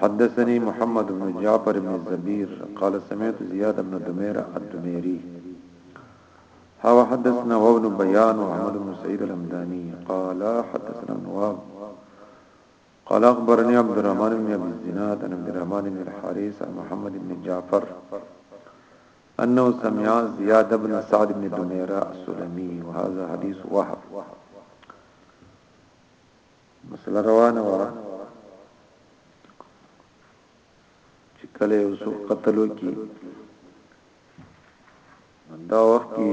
حدثني محمد بن جعفر بن الزبير قال سمعت زياد بن دمير الدميري هو حدثنا وابن بيان وعمر بن سعيد الهمداني قال حدثنا نواب قال أخبرني عبد الرحمن بن أبي الزناد عن عبد الرحمن بن الحارث عن محمد بن جعفر أنه سمع زياد بن سعد بن دميرة السلمي وهذا حديث وهب مسله روانه و چې کله یو څو قتل وکي دا وخت کې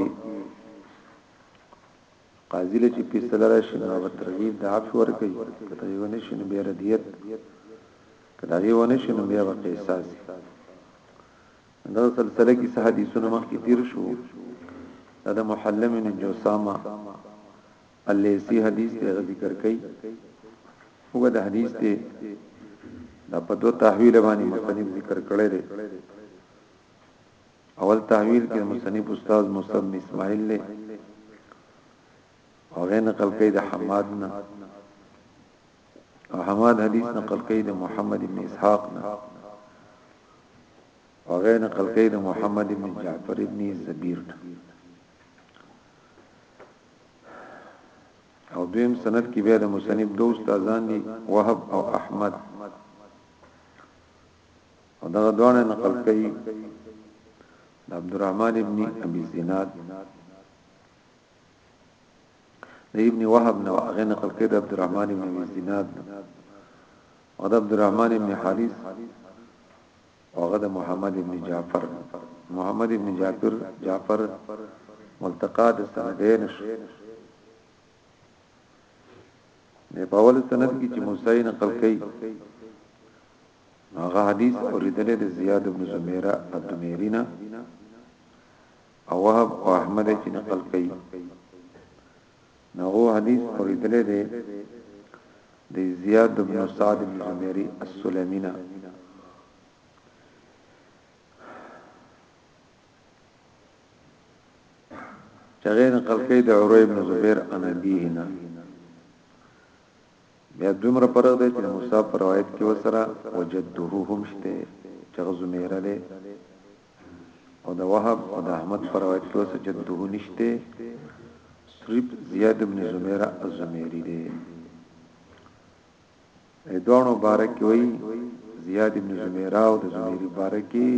قاضي له چې فیصل راشي نو به ترغیب د عفو ور کوي کته یو نشي نو بیا ردیت کته یو نشي نو بیا به قصاص دا سلسله کې صحه حدیثونه مخکې تیر شو دا محلم بن جوسامه اليثي حديث ته ذکر کوي هغه د حديث ته دا په دوه تحویل باندې مصنف ذکر کړی دی اول تحویل کې مصنف استاد مصطفی اسماعیل له او غیر نقل کوي د حماد نه او حماد حدیث نقل کوي د محمد بن اسحاق نه او غیر نقل کوي د محمد بن جعفر بن زبیر نه او دویم سند کې بیا د مصنف دو استادان دي وهب او احمد او دا دوانه نقل کوي د عبدالرحمن ابن ابي زناد د ابن وهب نو هغه نقل کوي د عبدالرحمن ابن ابي زناد او د عبدالرحمن ابن حارث او هغه د محمد ابن جعفر محمد ابن جعفر جعفر ملتقا د سندین نه په اول سند کې چې موسی نقل کړي هغه حدیث اوریدل د زیاد بن زمیره الدمیرینا او وهب او احمد چې نقل کړي نو هو حدیث اوریدلې ده د زیاد بن سعد بن عمری السلمینا چغه نقل کوي د عروه ابن زبیر ان ابيهنا بیا دومره پرغ دی چې مصاب روایت کې وسره وجدوه هم شته چغه زمیره ده او د وهب او د احمد پر روایت کې اوس جده نشته صرف زیاد ابن زمیره الزمیری دی دوانو بارک وی زیاد ابن زمیره او د زمیری بارکی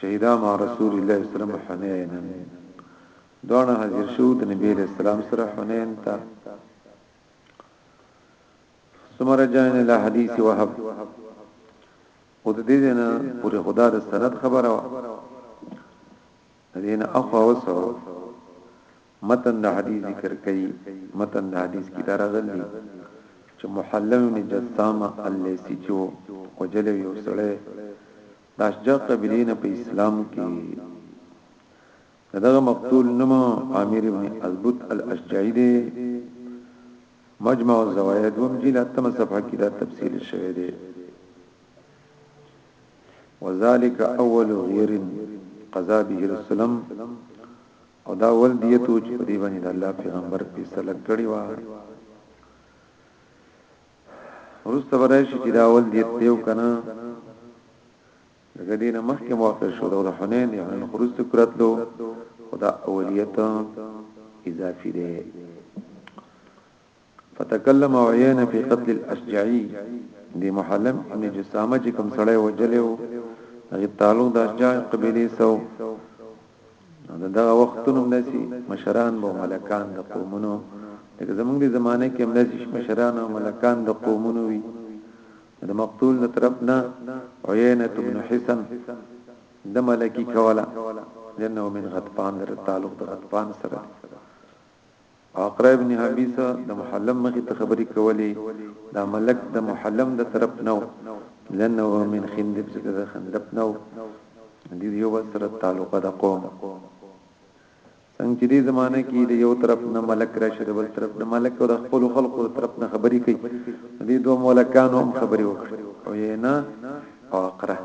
شهیدا مع رسول الله صلی الله علیه وسلم حنین دوانو حاضر شو د نبی علیہ السلام سره حنین ته ثم رجعنا الى حديث وهب خود دې نه پورې خدا د سند خبره وا دین اخو وسو متن د حدیث ذکر کړي متن د حدیث کی درغلی چې محلم بن جسامه الیسی چې وجل یو سړی د اشجع قبیله نه په اسلام کې دغه مقتول نوم عامر ابن ازبط الاشجعی دی مجمع الزوايا دوم جیل اتمه صفحه کې دا تفصیل شوی دی وذالک اول غیر قضا به رسولم او دا ول دیتو چې په دې باندې الله پیغمبر فیصله کړی و ورسته ورای شي چې دا ول دیت دیو کنه دغه دین مخکې موافق شو د حنین یا حنین خروج ته کرتلو خدا اولیت اضافي دی فتكلم عيان في قتل الاشجعي دی محلم ابن جسامه چې کوم سړی وجلو هغه تعلق د اشجاع قبيله سو دا وختونو نسی مشران بو ملکان د قومونو دغه زمونږ د زمانه کې هم نسی مشران او ملکان د قومونو وی نو د مقتول د طرف نه عيينه بن حسن د ملکی کوله لانه من غطفان در تعلق د غطفان سره اقرا ابن حبیس د محلم مخې ته خبرې کولې دا ملک د محلم د طرف نو لانه من خندب زګه خندب نو دې یو سره تعلق د قوم څنګه چې دې زمانه کې د یو طرف نه ملک راشي د بل طرف نه ملک او د خپل خلکو د طرف نه خبرې کوي دې دوه ملکانو هم خبرې وکړي او یې نه او اقره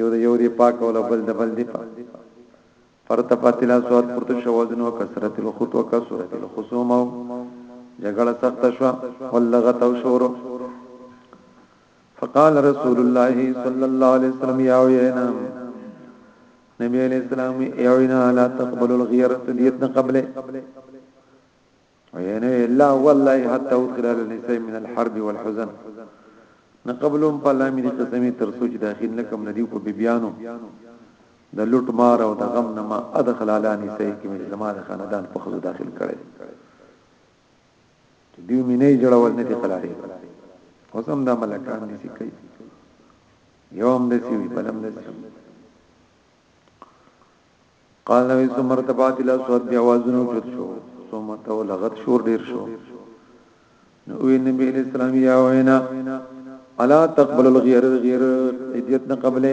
یو د یو دی پاک او بل د بل دی پاک فرتفت الاسوات پرت شوازن و کسرت الخط و کسرت الخصوم جګړه سخت شو ولغت او شورو فقال رسول الله صلی الله علیه وسلم یا وینا نبی علیہ السلام یا وینا لا تقبل الغیر تدیت نه قبله وینا الا والله حتى ادخل النساء من الحرب والحزن نه قبلهم په الله مې قسمي تر سوچ داخل نکم ندی په بیبيانو د لوټ مار او د غم نه ما ادخل علی نساء کې مې زما د خاندان په خزو داخل کړي چې دوی مینه جوړول نه دي قلاري اوس هم دا ملکان دي سي کوي یو هم د سیوی بلم د سیوی قال نبی ثم ارتفعت الى صوت بیا وازنو چت شو ثم تو لغت شور ډیر شو نو وی نبی علیہ السلام یا وینا الا تقبل الغیر غیر ایدیت نه قبله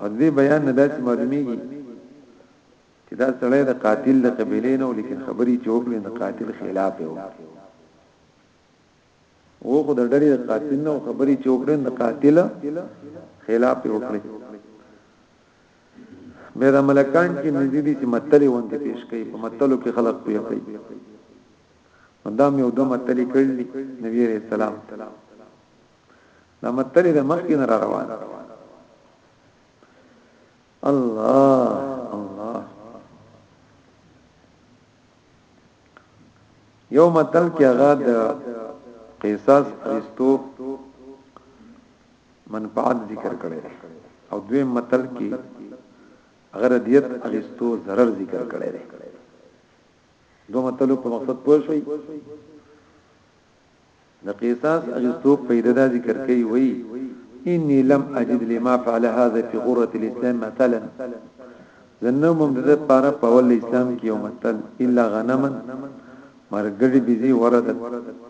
او دې بیان نه داسې معلومیږي چې دا سړی د قاتل د قبیلې نه ولیکن خبري چوکلې د قاتل خلاف یو وو خو د ډېر قاتل نه خبري چوکلې د قاتل خلاف یو کړی مې د ملکان کې نږدې دي چې متلې وانته پیش کوي په متلو کې خلق پوي کوي دا مې یو دوه متلې کړلې نبی رسول الله دا متل د مخکې نه را روان الله الله یو متل کې هغه د قصاص اخیستو منفعت ذکر کړي او دوی متل کې غیر دیت اخیستو ضرر ذکر کړي دو متلو په مقصد پوه شئ د قصاص اخیستو فائده دا ذکر کوي وایي انی لم اجد لما فعل هذا فی غرة الاسلام مثلا زنه مم د پاره په ول اسلام کې یو متل الا غنما مرګړي بيزي ورد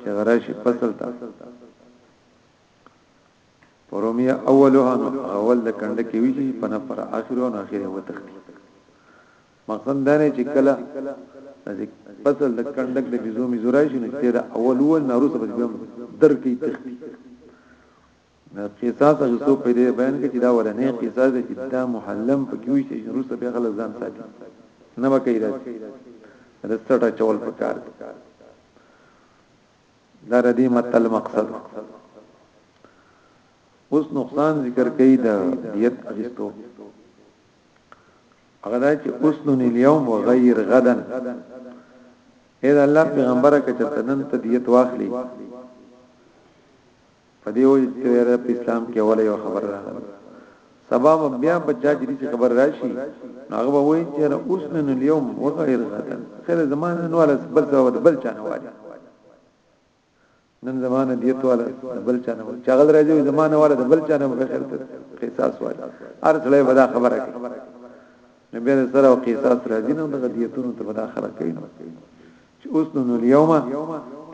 چې غراشي فصل تا پرومیا اولها نو اول د کنده کې ویږي په نفر اخرو نو اخره وتختی مقصد دا نه چې کله د فصل د کندک د بيزو ميزو راشي نو چې دا اول اول ناروسه بس بهم درکې تختی قصاص چې څو په دې بیان کې چې دا ورنه قصاص چې دا محلم په کیوي چې روسه به غل ځان ساتي نه وکړي راځي رستټه چول پکار دي دا ردی متل مقصد اوس نقصان ذکر کوي دا دیت اجستو هغه دا چې اسنن اليوم وغير غدا اې دا الله پیغمبره که چرته نن ته دیت واخلي په دې وجه چې رب اسلام کې اوله یو خبر راغله سبا بیا بچا جری چې خبر راشي هغه به وایي چې اوس نن اليوم وغير غدا خیر زمانه نو ولا بل څه بل چانه وایي نن زمانه دیت والا د بل چا نه وای چغل راځي زمانه والا د بل چا نه بخیر ته قصاص وای هر څلې بدا خبره کوي نو به سره او قصاص راځي نو د دیتونو ته بدا خبره کوي نو چې اوس نو اليوم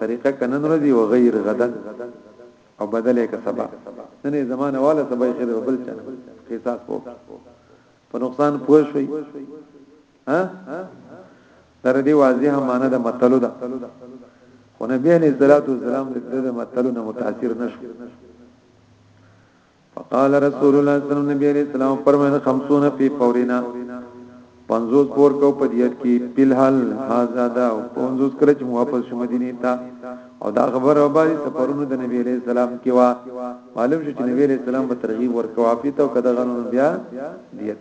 طریقه کنن راځي او غیر غدا او بدلې کا سبا نن زمانه والا سبا خیر بل چا قصاص وو په نقصان پوه شوي ها تر دې واضحه معنی د متلو ده خو نبی علیہ الصلوۃ والسلام د متلو نه متاثر نشو فقال رسول الله صلی الله علیه وسلم نبی علیہ السلام فرمایله 50 فی فورینا 50 پور کو په دیت کې بلحل هاذا دا 50 کله چې واپس شو مدینه ته او دا خبر او باندې سفرونو د نبی علیہ السلام کې وا معلوم شو چې نبی علیہ السلام په ترغیب ورکو عافیت او کده غنو بیا دیت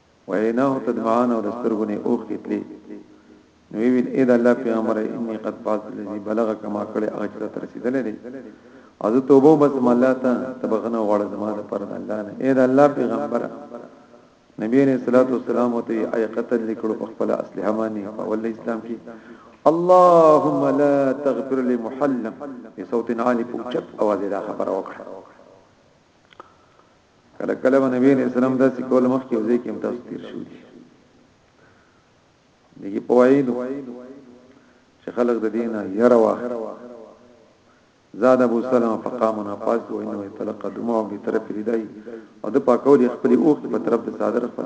وعيناه تدمعان او دسترګو نه اوخ تلې نو ویل اې د الله پیغمبر انی قد فاز الذي بلغ کما کړه هغه چې تر رسیدل دي او زه توبه بس الله ته تبغنه غواړم زما د پر الله نه اې د الله پیغمبر نبی علیہ الصلوۃ والسلام ته ای قتل لیکلو په خپل اسلحه باندې په ول اسلام کې اللهم لا تغفر لمحلم بصوت عالي په چت اواز دا خبر وکړه کله کله نبی علیہ السلام دا سکول مخ کې وځي کې تاسو تیر شو دي دغه پوایلو چې خلق د دینه یره واخ زاد ابو سلمہ فقامنا پاس و انه تلقى دموع به طرف ردای او د پاکو دي خپل اوخ په طرف د صادر خپل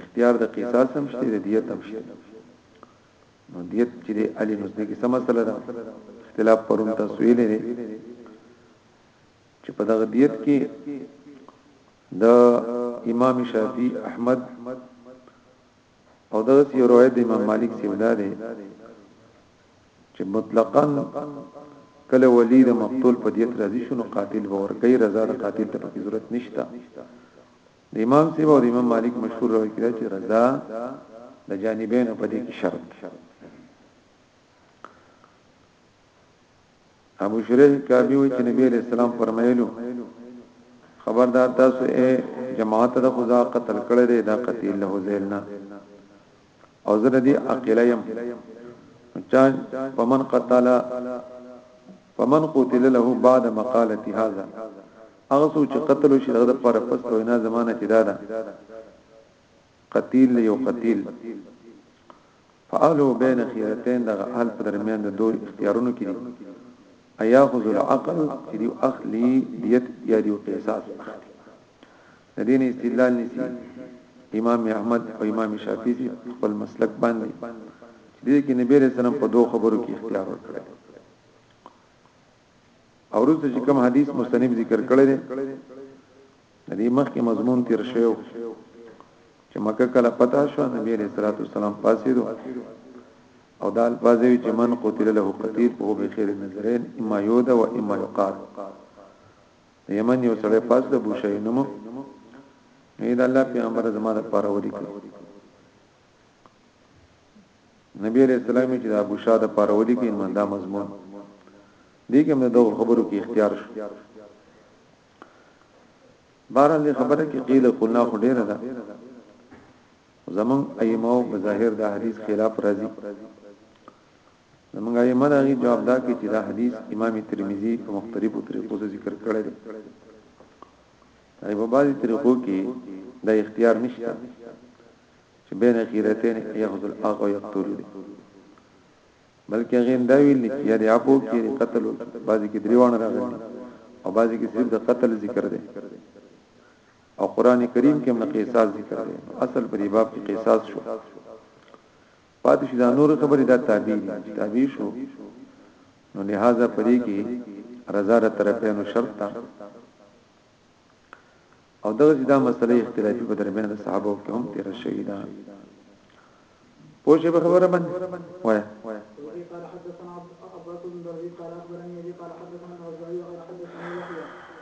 اختیار د قصاص هم شته د دیت هم شته نو دیت چې دی علی نو دې کې سم مسله ده اختلاف پرون تاسو یې لري چې په دغه دیت کې د امام شافعي احمد او دا سی روایت د امام مالک سی ودا ده چې مطلقاً کله ولی د مقتول په دیت راضی شونه قاتل باور کوي رضا د قاتل ته پکې ضرورت نشته د امام صاحب او د امام مالک مشهور روایت کړه چې رضا د جانبین په دې کې شرط ابو شریح کابی و چې نبی علیہ السلام فرمایلو خبردار تاسو اے جماعت د خدا قتل کړی دی دا قتیل له ذیلنا او زه دې عقیله يم چا فمن قتل فمن قتل له بعد مقالتي هذا هغه څوک چې قتل شي دغه پر پس وینا زمانہ چې دادا قتیل یو قتیل فعلوا بین خیرتین دغه حال په درمیان د دوه اختیارونو کې دي اياخذ العقل چې دی اخلي دیت یا دی قصاص اخلي د دې نه استدلال نیسي امام احمد او امام شافعي چې خپل مسلک باندې چې دې کې نبی رسول الله په دوه خبرو کې اختیار ورکړي او روز چې کوم حدیث مستنیب ذکر کړی دی د دې مخکې مضمون تیر شوی چې مکه کله پتا شو نبی عليه الصلاه والسلام پاسې دو او دال پازوی چې من قتل له قتیل په به خیر نظرین اما یودا و اما یقال د یمن یو سړی پاس د بوشای نومو نه د الله پیغمبر زما د پاره ولیکل نبی علیہ السلام چې د ابو شاد پاره ولیکل من دا مضمون دې کې موږ دوه خبرو کې اختیار شو باران دې خبره کې قیل قلنا خو ډیره ده زمون ایمو بظاهر د حدیث خلاف راځي زموږ ائمه د هغې جواب دا کوي چې دا حدیث امام ترمذي په مختلفو طریقو سره ذکر کړی دی هغه په بعضي طریقو کې دا اختیار نشته چې بین خیرتین یاخذ الاغ او یقتل دی بلکې هغه دا ویل چې یا د اپو کې قتل بعضي کې دریوان راغلي او بعضي کې صرف د قتل ذکر دی او قران کریم کې هم قصاص ذکر دی اصل په باب کې قصاص شو پاتې شي دا نور خبرې دا تابع دي چې تابع شو نو لہذا پرې کې رضا د طرفینو شرط ده او دغه دا مسله اختلافي په درمیان د صحابه کې هم تیر شوی ده پوښې په خبره باندې وای قال حدثنا عبد الله بن قال اخبرني ابي قال حدثنا الزهري قال حدثنا يحيى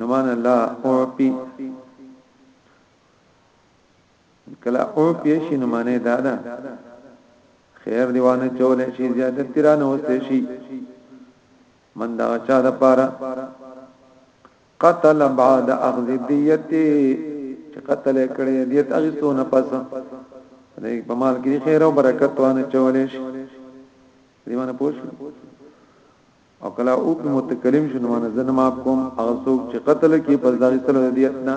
نمان الله اوپی کلا اوپی شي نمانه دادا خیر دیوانه چول شي زیادت تیرانه وسته شي من دا چا د پاره قتل بعد اخذ دیته چې قتل کړي دیت اغستونه پس دې په مال کې خیر او برکت وانه چول شي دیوانه پوښتنه او کله او په متکلم شنو من زن ما کوم هغه څوک چې قتل کې پر ځای تل دیت نه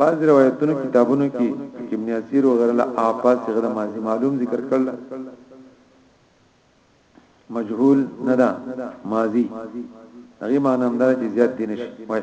بعض روایتونو کتابونو کې ابن اسیر وغیرہ لا آفاس غره ماضی معلوم ذکر کړل مجهول نه ده ماضی هغه معنی هم ده چې زیات دي نشي وای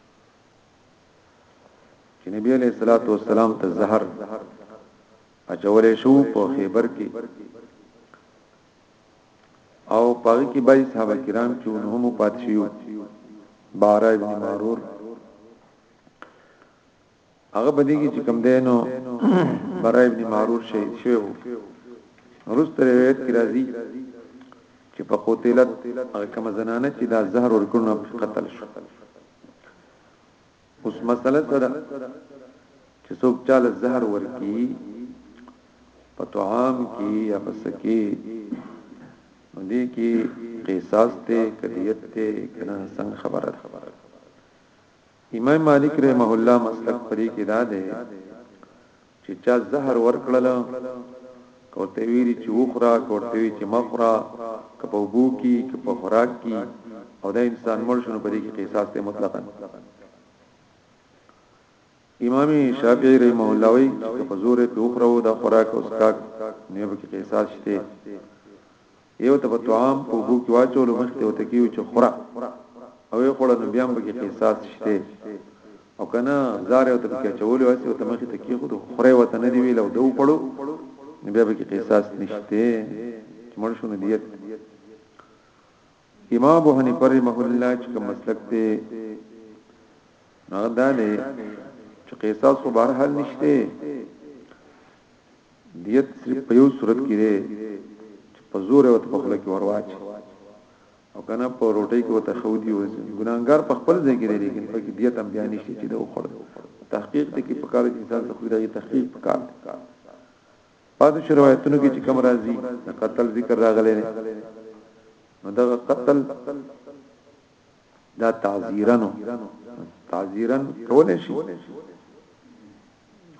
چې نبی علیہ الصلوۃ والسلام ته زهر اچول شو په خیبر کې او پاګه کې بای صحابه کرام چې هم پاتشیو بارا ابن مارور هغه په دې کې چې کوم دینو برای ابن معرور شهید شوی وو روست روایت کې راځي چې په قوتلت هغه کوم زنانه چې دا زهر ورکړنه قتل شو اوس مسله څه ده چې څوک چاله زهر ورکی په طعام کې یا په سکه دې کې قصاص ته کدیت ته کنه څنګه خبره خبره امام مالک رحمه الله مسلک پرې کې دا دی چې چا زهر ورکړل کوته ویری چې وخرا کوته وی چې مخرا کپو بو کی کپو خوراک کی او دا انسان مړ شنو پرې کې قصاص ته مطلقاً امام شافعی رحمه الله وی چې په زور په اخرو د خوراک او اسکاک نه به کې قصاص شته یو ته په طعام په بو کې واچولو مخته او تکیو چې خورا او یې خوړه نو بیا به کې قصاص شته او کنه زار او ته کې چولو اسی او ته مخې ته کې خود خورې وته نه دی ویل او دو پړو نو بیا به کې قصاص نشته چې مړ شو نه دیت امام ابو حنیفه رحمه الله چې کوم مسلک ته نغدا دی چې قصاص خو بهر حل نشته دیت صرف په یو صورت کې دی چې په زور او په خله کې ورواچ او کنه په روټي کې وته خو دی وځي ګناګار په خپل ځای کې دی لیکن په کې دیت هم بیان نشته چې دا وخوړ تحقیق ته کې په کار کې انسان ته خو دی تحقیق په کار پاتې شو روایتونو کې چې کوم راځي د قتل ذکر راغلی دی نو دا قتل دا تعذيرنو تعذيرن کول شي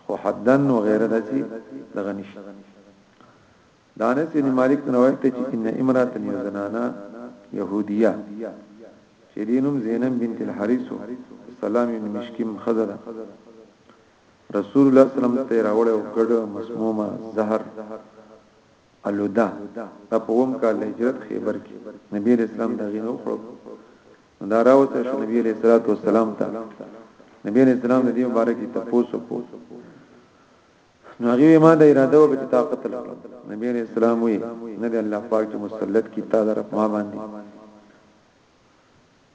خو حدن و غیره دسی دغه نشي دانس بن مالک روایت ته چې ان امراه یزنانا يهوديه شدینم زینب بنت الحارث سلام بن مشکم خزره رسول الله صلی الله علیه وسلم ته راوړې او ګډه مسمومه زهر الودا دا په وم کال هجرت خیبر کې نبی اسلام دا غینو خړو دا راوته شو نبی علیہ الصلوۃ والسلام ته نبی علیہ السلام د دې مبارکي تپوسو کو نو هغه ما د اراده او بچ طاقت له نبی علیہ السلام وی نه دی الله پاک چې مسلط کی تعالی رب ما باندې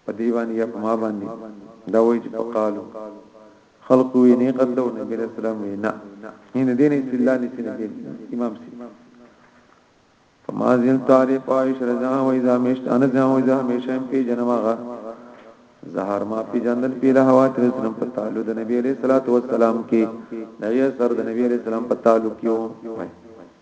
په دی باندې یا په ما باندې دا وایي چې فقالو خلق وی نه قتل او نبی رسول الله وی نه نه دین استدلال چې نه دین امام سی فما زل تعریف عائش رضا و اذا مشت انا ذا و اذا مشم پی جنمغه زهر ما پی جندل پی له حوات رسول په تعالی د نبی علیہ الصلوۃ والسلام کې نبی سر د نبی علیہ السلام په تعالی کې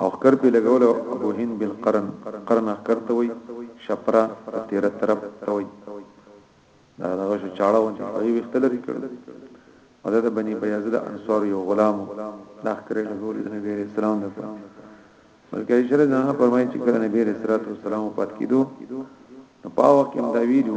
او ښکر پې لګولو ابو هند بن قرن قرن ښکر ته وای شپره د تیره طرف ته وای دا دغه شو چاړه ونی هغه وخت لري کړل او دا د بنی بیاض د انصار یو غلام دا ښکر لګولې د نبی رسول الله لپاره بلکې شر نه فرمایي چې کله نبی رسول الله صلی الله علیه وسلم پات کیدو نو پاو کې دا ویډیو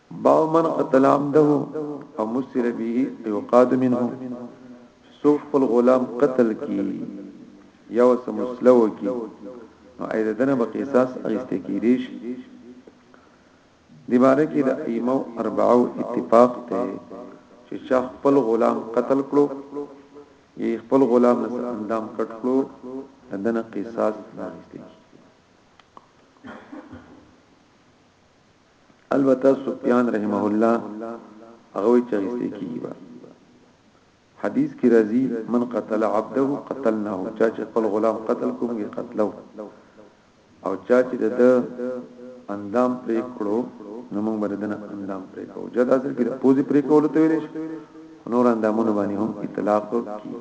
باب من قتل عبده او مسر به يقاد منه سوف خپل غلام قتل کی یا وس مسلو کی نو اې دنه به قصاص اغسته کی دیش دی باره کې د ائمه اربعو اتفاق ته چې چا خپل غلام قتل کړو یې خپل غلام نه اندام کټ کړو دنه قصاص اغسته کی البته سفیان رحمه الله هغه چې غسته کیږي با حدیث کی راځي من قتل عبده قتلناه چا چې خپل غلام قتل کوم یې قتلو او چا چې د اندام پرې کړو نو موږ باندې دنه اندام پرې کوو چې دا اصل کې پوزي پرې کول ته ویل شي نور اندامونه باندې هم اطلاق کی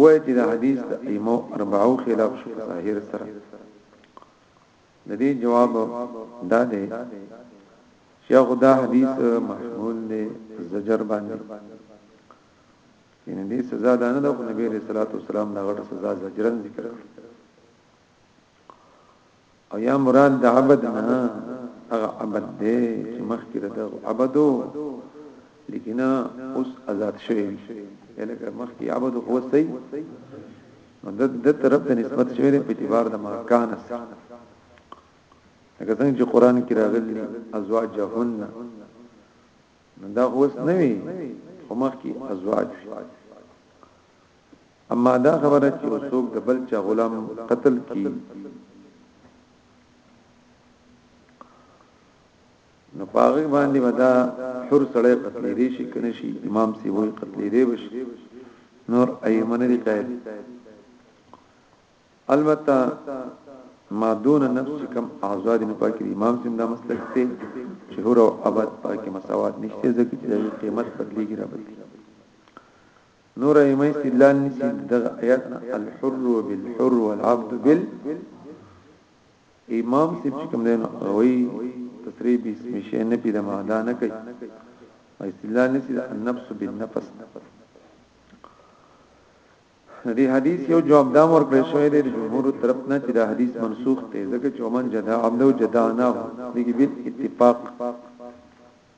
وای چې دا حدیث د ایمو اربعو خلاف شو ظاهر سره د دې جواب دا دی چې خدا حدیث محمول دی زجر باندې یعنی دې سزا دا نه ده خو نبی رسول الله والسلام دا غټه سزا زجرن ذکر او یا مراد د عبد نه هغه عبد دې چې مخکې ده عبدو لیکن اوس آزاد شوی لکه مخکې عبد هو سي نو د د طرف ته نسبت شوی دی په اعتبار د ماکان لکه څنګه چې قران کې راغلي ازواجهن نو دا اوس نه وي خو مخکې ازواج اما دا خبره چې څوک د بل چا غلام قتل کی نو پاغي باندې ودا حر سړی قتل دی شي کنه شي امام سی وای قتل دی بش نور ایمن دی قائل البته ما دون نفس کم اعزاد نه پاکي امام سیم دا مسلک ته شهور او ابد پاکي مساوات نشته ځکه چې قیمت بدلیږي را بدلی نور ایمه استدلال نشي دغه آیات الحر بالحر والعبد بال امام صیب چې کوم دی نو وایي تصریح به اسم شی نفي د معنا نه کوي او استدلال نسی د النفس بالنفس دې حدیث یو جواب دا مور کړی شوی دی جمهور طرف نه چې دا حدیث منسوخ دی ځکه چې ومن جدا عبد جدا نه دی بل اتفاق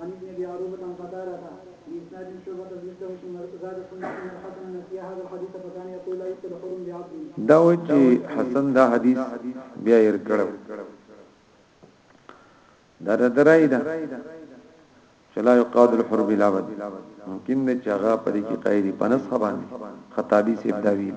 عن ابن ابي عروبه عن قتاده باسناد شعبه زدت ثم زاد ثم ان الحسن نسي هذا الحديث فكان يقول لا يقتل حر بعبد دا و چې حسن دا حدیث بیا ير کړو دا درای دا چلا یقاد الحر بلا بد ممکن نه چاغه پرې کې قایری پنس خبان خطابی سیب دا ویل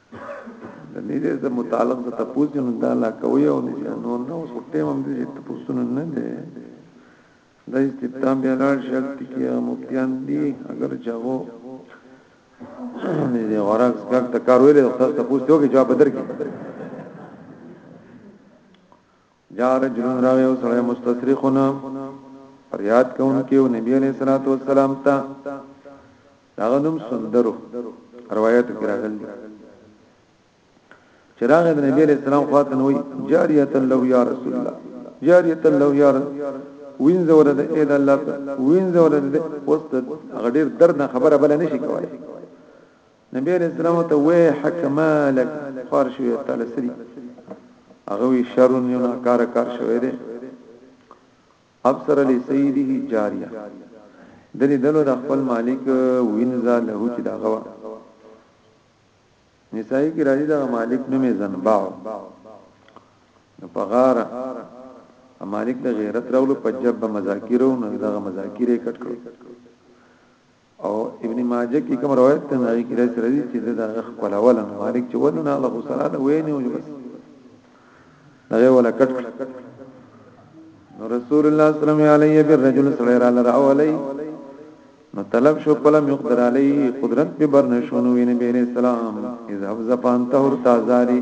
د دې د متعلق د تپوس جن د الله کوي او نور نو سټه هم دې تپوسونه نه دي د استقام بیا لار شرط کې مفتیان دي اگر چاغو نه دي ورک څنګه تکار ویلې تاسو تپوس ته کې جواب درکې جاء رجل راوی او سره مستصرخون فریاد کوونکی او نبی علیہ الصلوۃ والسلام ته داغه نوم سندرو روایت کې راغلی چراغ د نبی علیہ السلام خواته نوې جاریه الله یا رسول الله جاریه الله یا وینځ ورد اې د الله وینځ ورد اوس غډیر درد خبره بل نه شي کوي نبی علیہ السلام ته وې حق مالک خار شوی تعالی سری هغه وی شرون یو ناکار کار شوی دی ابصر علی سیده جاریه دلی دلو د خپل مالک وینزا له چې دا غوا نسائی کی راځي دا مالک نومې زنباو نو پغاره مالک د غیرت راولو په جبه مذاکرو نو دغه مذاکره کټ کړو او ابن ماجه کې کوم روایت ته نوی کې راځي راځي چې دا خپل اول مالک چې ونه نه له سره دا وې نه وي بس هغه ولا کټ نو رسول الله صلی الله علیه و بالرجل صلی الله علیه و علی نو طلب شو کله مقدر علی قدرت به بر نشونو ویني به السلام اذهب زفان طهور تازاری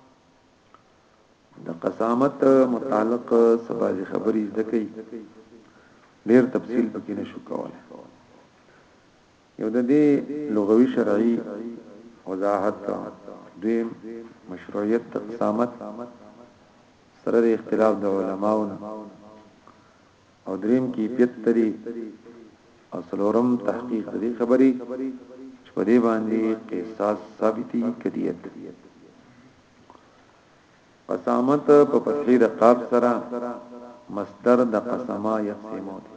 د قسامت متعلق سبازي خبرې زده کړي ډیر تفصیل پکې نشو کولای یو د دې لغوي شرعي وضاحت دویم مشروعیت قسامت سره د اختلاف د علماونو او دریم کیفیت تری او څلورم تحقیق د دې خبرې چې په دې باندې قصاص ثابتي کدیت قسامت په فتحې د قاب سره مصدر د قسما یقسمو دی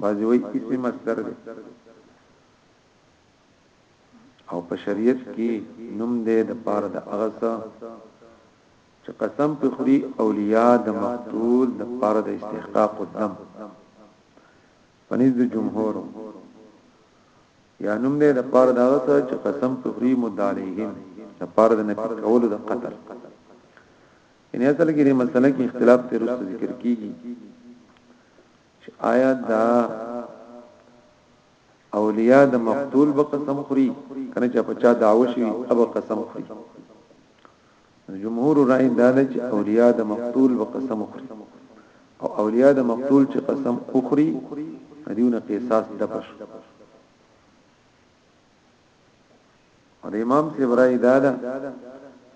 بعضی وی اسم مصدر دی او په شریعت کې نوم دی د پاره د اغسا چې قسم پرې خوري اولياء د مقتول د پاره د استحقاق الدم پنځ د جمهور یا نوم دې د پاره دا څه چې قسم پرې خوري مدالهم د پاره د نفي کولو د قتل ان اصل کې دې مسله کې اختلاف تر اوسه ذکر کیږي چې آیا دا اولیاء د مقتول به قسم خوري کنه چې په چا دعوه شي اب قسم خوري د جمهور رائي دا ده چې اولياء د مقتول به قسم وخوري او اولياء د مقتول چې قسم وخوري دیونه قصاص دپش او د امام صاحب رائي دا ده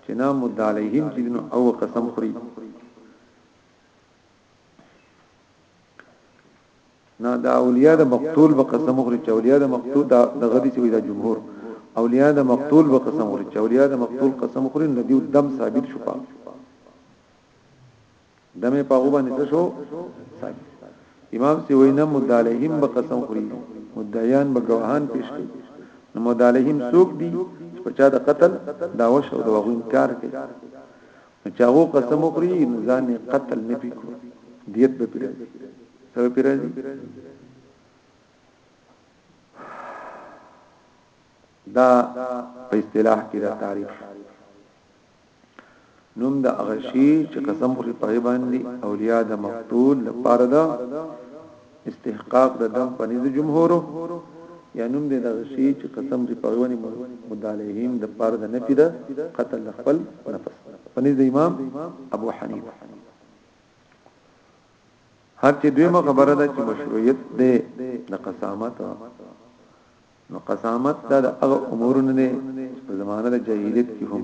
چې نه مد علیهم چې دنو او قسم خوري نه دا اولیاء د مقتول به قسم خوري چې اولیاء د مقتول د غدي چې دا جمهور اولیاء د مقتول به قسم خوري چې اولیاء د مقتول قسم خوري نه دی دم ثابت شو پام دمه په غو باندې شو ثابت امام سی وینا مدالهم به قسم خوري مدعیان به گواهان پیش کړي نو مدالهم څوک دي چې په چا د قتل دا وشو د وغو انکار کوي چې هغه قسم وخوري نو ځان یې قتل نه پکړو دیت به پرې سره پرې دي دا په اصطلاح کې دا تعریف نوم د اغشی چې قسم خوري په باندې اولیاء د مقتول لپاره دا استحقاق د دم په نيز جمهورو یا نوم دی دغه شی چې قسم چې په غوونی مدالهم د پار د نفي ده قتل خپل نفس پنځ امام ابو حنیفه هر چې دویمه خبره ده چې مشروعیت ده د قسامت نو قسامت دا د هغه امور نه نه په زمانه د جاهلیت کې هم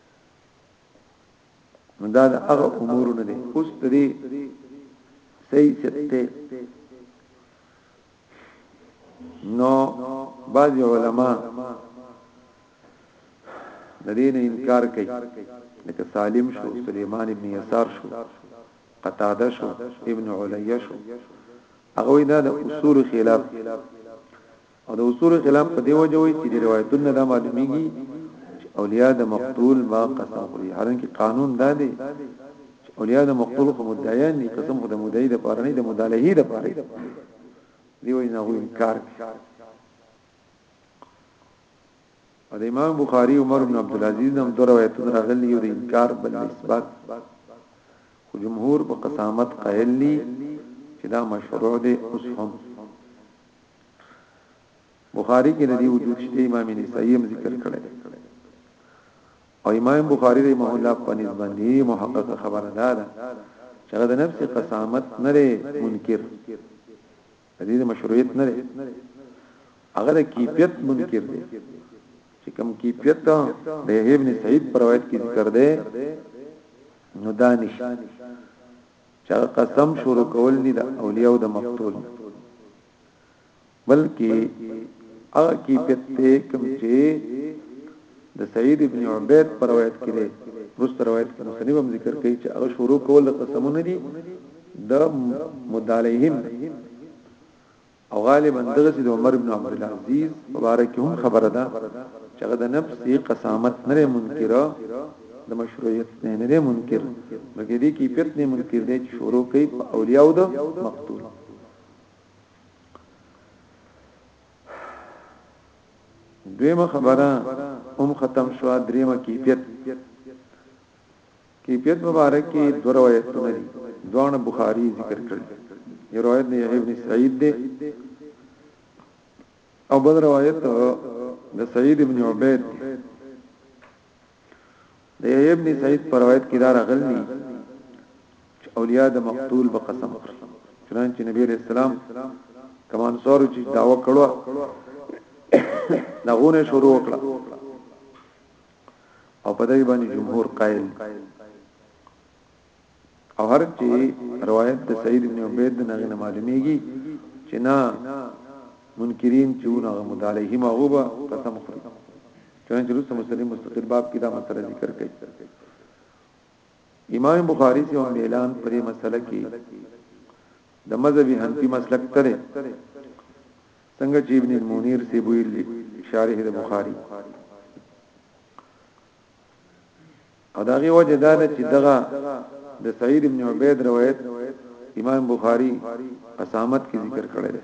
نو دا د هغه امور نه دي اوس دې صحیح سته نو بعض علما د دې نه انکار کوي لکه سالم شو سليمان ابن يسار شو قتاده شو ابن علي شو هغه دا د اصول خلاف او د اصول خلاف په دی وجه وي چې د روایتونو دا معلومیږي چې اولیاء د مقتول ما قسم خوري حالانکه قانون دا دی چې اولیاء د مقتول خو مدعیان دي قسم خو د مدعی د پاره نه د مدالهي د پاره دی وایي نه انکار او د امام بخاری عمر بن عبد العزيز نوم دوه روایتونه راغلي او د انکار بل نسبت خو جمهور په قسامت قائل دي چې دا مشروع دی اوس هم بخاری کې د دې وجود شته امام نسائی هم ذکر کړی او امام بخاری رحمه الله په نسبت دی محقق خبره ده چې هغه د نفس قسامت نه لري منکر د دې مشروعیت نه لري هغه د کیفیت منکر دی چې کوم کیفیت د ابن سعید پر روایت کې ذکر دی نو دانش چې هغه قسم شروع کول نه د اولیاء د مقتول بلکې هغه کې پته کوم چې د سعید ابن عبید پر روایت کې دی روس روایت کې مصنف هم ذکر کوي چې هغه شروع کول د قسمونه دي د مدالهم او غالبا دغه د عمر ابن عبد العزيز مبارک هم خبره ده چې هغه د نفس قسامت نه منکر د مشروعیت نه نه منکر بلکې دې کې پیت نه منکر دی چې شروع کوي په اولیاء او د مقتول دویمه خبره هم ختم شو دریمه کیفیت کیفیت مبارک کې دو روایتونه دي دواړه بخاری ذکر کړل یو روایت دی ابن سعید دی او بل روایت د سعید ابن عبید دی د ابن سعید پر روایت کې دا راغلی چې اولیاء د مقتول په قسم خوري چنانچه نبی علیہ السلام کمان سورو چې داوا کړو دغونه شروع وکړه او په دې باندې جمهور قائل او هر چې روایت د سعید ابن عبید د نغې معلومیږي چې نه منکرین چې ونه مدالهه مغوبه قسم خوري چنانچه رسول مسلم مستقل باب کې دا مسله ذکر کړي امام بخاری سے هم اعلان پرې مسله کې د مذهبي حنفي مسلک تره څنګه چې ابن المنیر سی ویل دي شارح د بخاری او داغه وجه دا ده چې دغه د سعید ابن عبید روایت امام بخاری قسامت کې ذکر کړی دی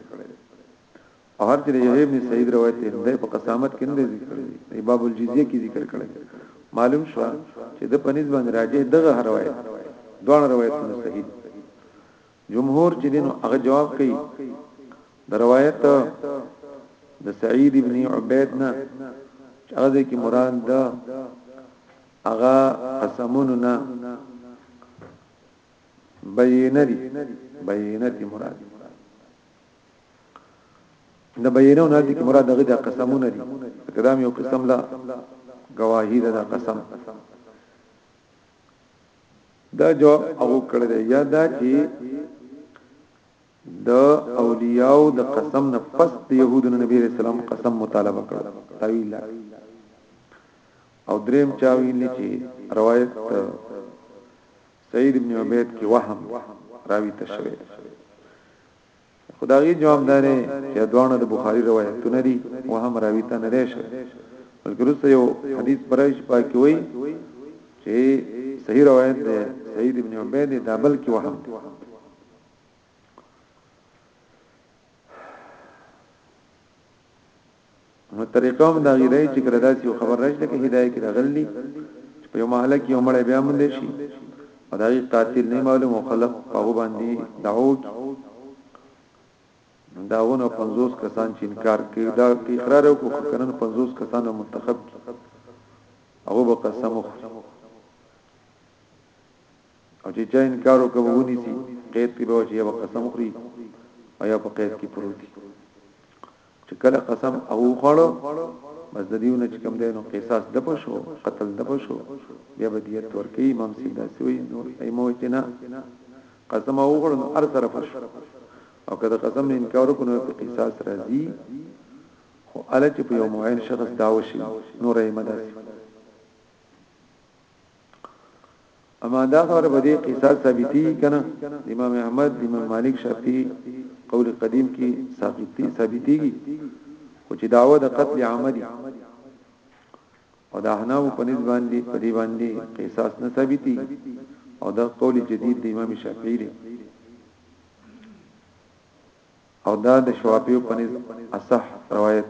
او هر چې د یحیی ابن سعید روایت دی د په قسامت کې نه ذکر کړی دی باب الجزیه کې ذکر کړی معلوم شو چې د پنځ باندې راځي دغه روایت دوه روایتونه صحیح جمهور چې دینو هغه جواب کوي د روایت د سعید ابن عبید نه چې هغه کې مراد ده هغه قسمونو نه بینه دي بینه دي مراد د بینه نه دي مراد دغه د قسمونه دي کلام یو قسم لا گواهی ده د قسم دا جواب هغه کړی دی یا دا چې د اولیاء د قسم نه پس د يهودو نبی رسول الله قسم مطالبه کړ تعویل او دریم چاوی نه چې روایت سعید ابن عبید کې وهم راوی تشریح خدایي جواب داري چې دوانه د بخاری روایتونه دي او هم راوی ته نه راشي بلکې رسته یو حدیث برای چې پاکي وای چې صحیح روایت ده سید ابن عبید دا بلکې وهم نو طریقه هم دا غیره چې کله داسې یو خبر راشي لکه هدايه کې راغلي چې په یو محله کې یو مړی بیا مونږ شي او دا غي قاتل نه معلوم او خلق په باندې دعو کې دا ونه 50 کسان چې انکار کوي دا اقرار او کنن 50 کسان منتخب کی او به قسم او چې چا انکار وکړي ونی سي قید کې به چې یو قسم خوري او یا په قید کې پروت دي چې کله قسم او خوړو بس د دیونه چې کوم دینو قصاص د پښو قتل د پښو بیا به دیت ورکی امام سید سوی نو ایمو چې نه قسم او خوړو نو ار سره پښو او کله قسم نه انکار وکړو په قصاص راځي خو اله چې په یو معین شخص داو شي نور ایمه داسي اما دا خبره به دې قصاص ثابتي کنه امام احمد امام مالک شافعي قول قدیم کې ثابتي ثابتيږي خو چې داوه د قتل عمدي او د احناف په نسبت باندې په دې باندې قصاص نه ثابتي او دا قول جدید د امام شافعي دی او دا د شوافیو په نس اصح روایت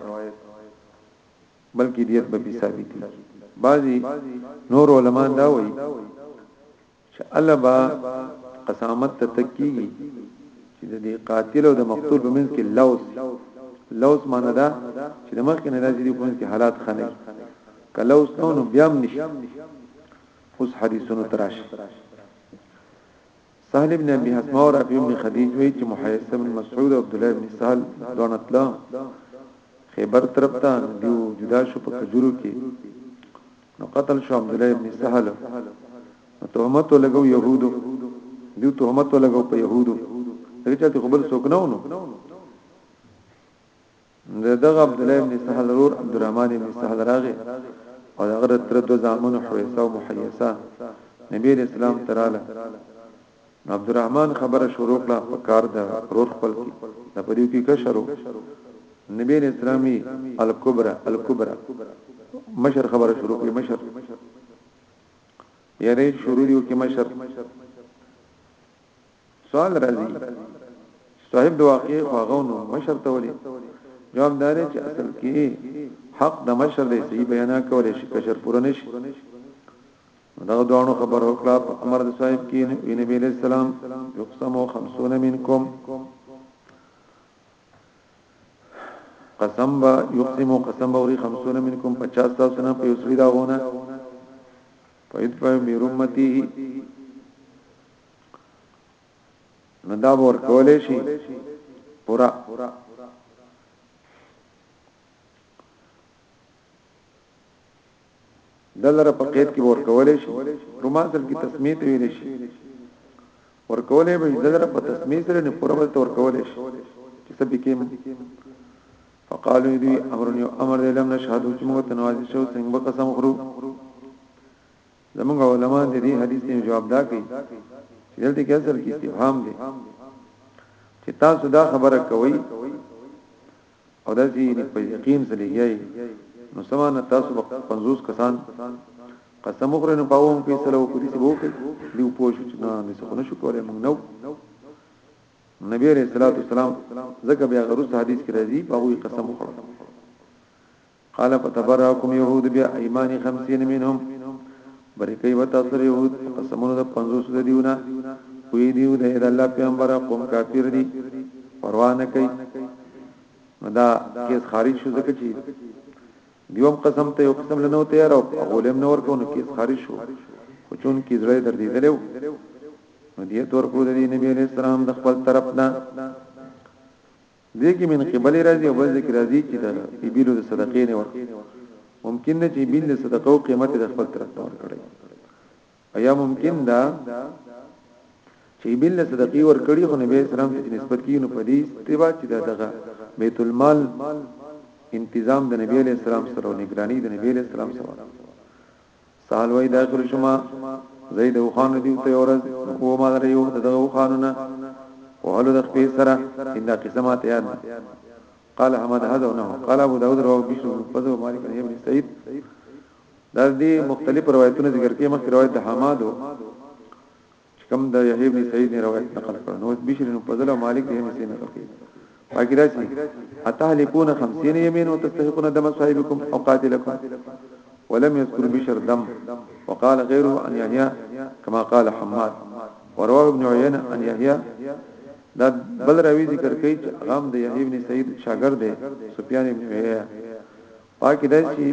بلکې دیت به پی ثابتي بعضی نور علما دا وایي چې البا قسامت ته تکیږي چې د دې قاتل او د مقتول په منځ کې لوث لوث معنی دا چې د مخ کې نه داسې دي په منځ کې حالات خنه کلوث نو نو بیا هم نشي اوس حدیثونو تراش سهل ابن ابي حسمه او رافع ابن خديج وی چې محيص ابن مسعود او عبد الله ابن سهل دونه تل خیبر طرف ته دیو جدا شو په کجورو کې نو قتل شو عبد الله ابن سهل نو تهمت لګو يهودو دیو تهمت لګو په يهودو دغه چاته خبر څوک نه ونو د دغه عبد الله ابن سهل رور عبد الرحمن ابن سهل راغي او د غره تر دو زامن حویسه او محیسه نبی اسلام تراله عبد الرحمن خبره شروع کړه په کار د رور خپل کې د پدیو کې کشرو نبی اسلامي الکبرى الکبرى مشر خبره شروع کړي مشر یعنی شروع دیو کې مشر سوال راځي صاحب د واقع خواغو نو مشر ته ولي جواب دار چې اصل کې حق د مشر دی صحیح بیان کولای شي کشر پوره نشي دا دوانو خبر وکړه په امر د صاحب کې نبی علیہ السلام یقسم 50 منکم قسم با یقسم قسم باوری 50 منکم 50 تاسو نه په یوسری دا غونه فید په میرمتی نو دا ور کولې شي پورا دلر په قید کې ور کولې شي رومانسل کې تسمیه ویل شي ور کولې به دلر په تسمیه سره نه پورا ولته ور کولې شي چې سبي کې فقالوا دي امر یو امر لم نشهدو چې موږ تنوازي شو څنګه قسم خورو زمونږ علما د دې حدیث نه جواب دا کوي چې دلته کې اصل کې استفهام دی چې تاسو دا خبره کوئ او دا چې په یقین سره لګیای نو سمانه تاسو 50 کسان قسم خورې نو پاوم کې سره وکړي چې وکړي دی په شو چې نه نه څه نه شو کولای موږ نو نبی رسول الله سلام زکه بیا غروس حدیث کې راځي په وی قسم خورم قال فتبرأكم يهود بأيمان خمسين منهم بری کوي و تاسو سره يهود قسمونو د 50 د دیونه وی دیو د الله پیغمبر قوم کافر دي پروا نه کوي دا کیس خارج شو ځکه چې دیوم قسم ته یو قسم لنو تیار او غولم نور کو نو کیس خارج شو خو چون کې زړه در دي دلو نو دې تور کو د نبی علیہ السلام د خپل طرف نه دې کې من قبل راځي او بل ذکر راځي چې دا ایبیلو د صدقې نه ور ممکن نه چې ایبیل د صدقو قیمت د خپل طرف ته ورکړي ایا ممکن دا چې ایبیل د صدقې ور کړی خو نبی اسلام ته نسبت کیږي نو پدې استبا چې دا دغه بیت المال انتظام د نبی علی السلام سره او نگرانی د نبی علی السلام سره سال وای داخل شما زید او خان دی ته اورز او ما در یو د دغه خانونه او هلو د خپل سره ان قسمات یاد قال احمد هذا نه قال ابو داود رواه بشر بن فضل ومالك بن ابن سعيد دا دي مختلف روایتونه ذکر کړي مخکې روایت د حماد چې کوم د یحیی بن سعید نه روایت نقل کړ نو بشری نو فضل او مالک یې مثل نقل کړي باقی راځي اتهلكون 50 یمین او تستحقون دم صاحبکم او قاتلکم ولم يذكر بشر دم وقال غيره ان يحيى كما قال حماد ورواه ابن عيينه ان يحيى دا بل راوی ذکر کوي چې غام د يحيى ابن سعيد شاګرد دی سفيان ابن عيينه پاکی دا چې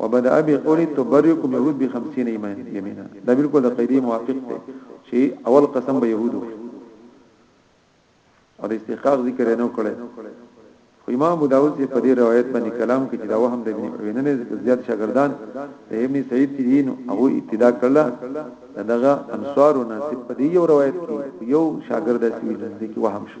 وبدا ابي قولي تبرئكم يهود ب 50 ايمان يمينا دا بالکل د قاعده موافق دی چې اول قسم به يهودو او د استحقاق ذکر نه کړي خو امام ابو داود دې په دې روایت باندې کلام کې چې دا وهم د ابن عیننه زیات شاګردان د ابن سعید چې دین هغه ابتدا کړل دغه انصار او ناسب په دې یو روایت کې یو شاګرد سیمه کې وهم شو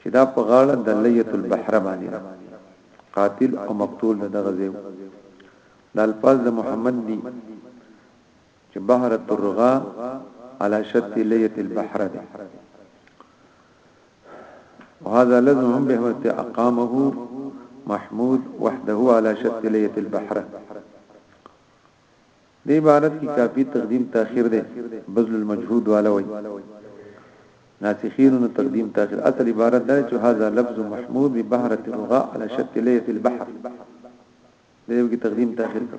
چې دا په غاړه د لیت البحر باندې ده قاتل او مقتول د دغه ځای د الفاظ د محمد دی چې بحر الترغا على شط ليله البحر ده وهذا لزمهم بهمت اقامه محمود وحده على شط ليله البحر دې عبارت کې کافي تقدیم تاخیر دی بذل المجهود والا وایي ناسخین نو تقدیم تاخیر اصل عبارت دا چې هاذا لفظ محمود ببحره الرغاء على شط ليه البحر دې کې تقدیم تاخیر کړ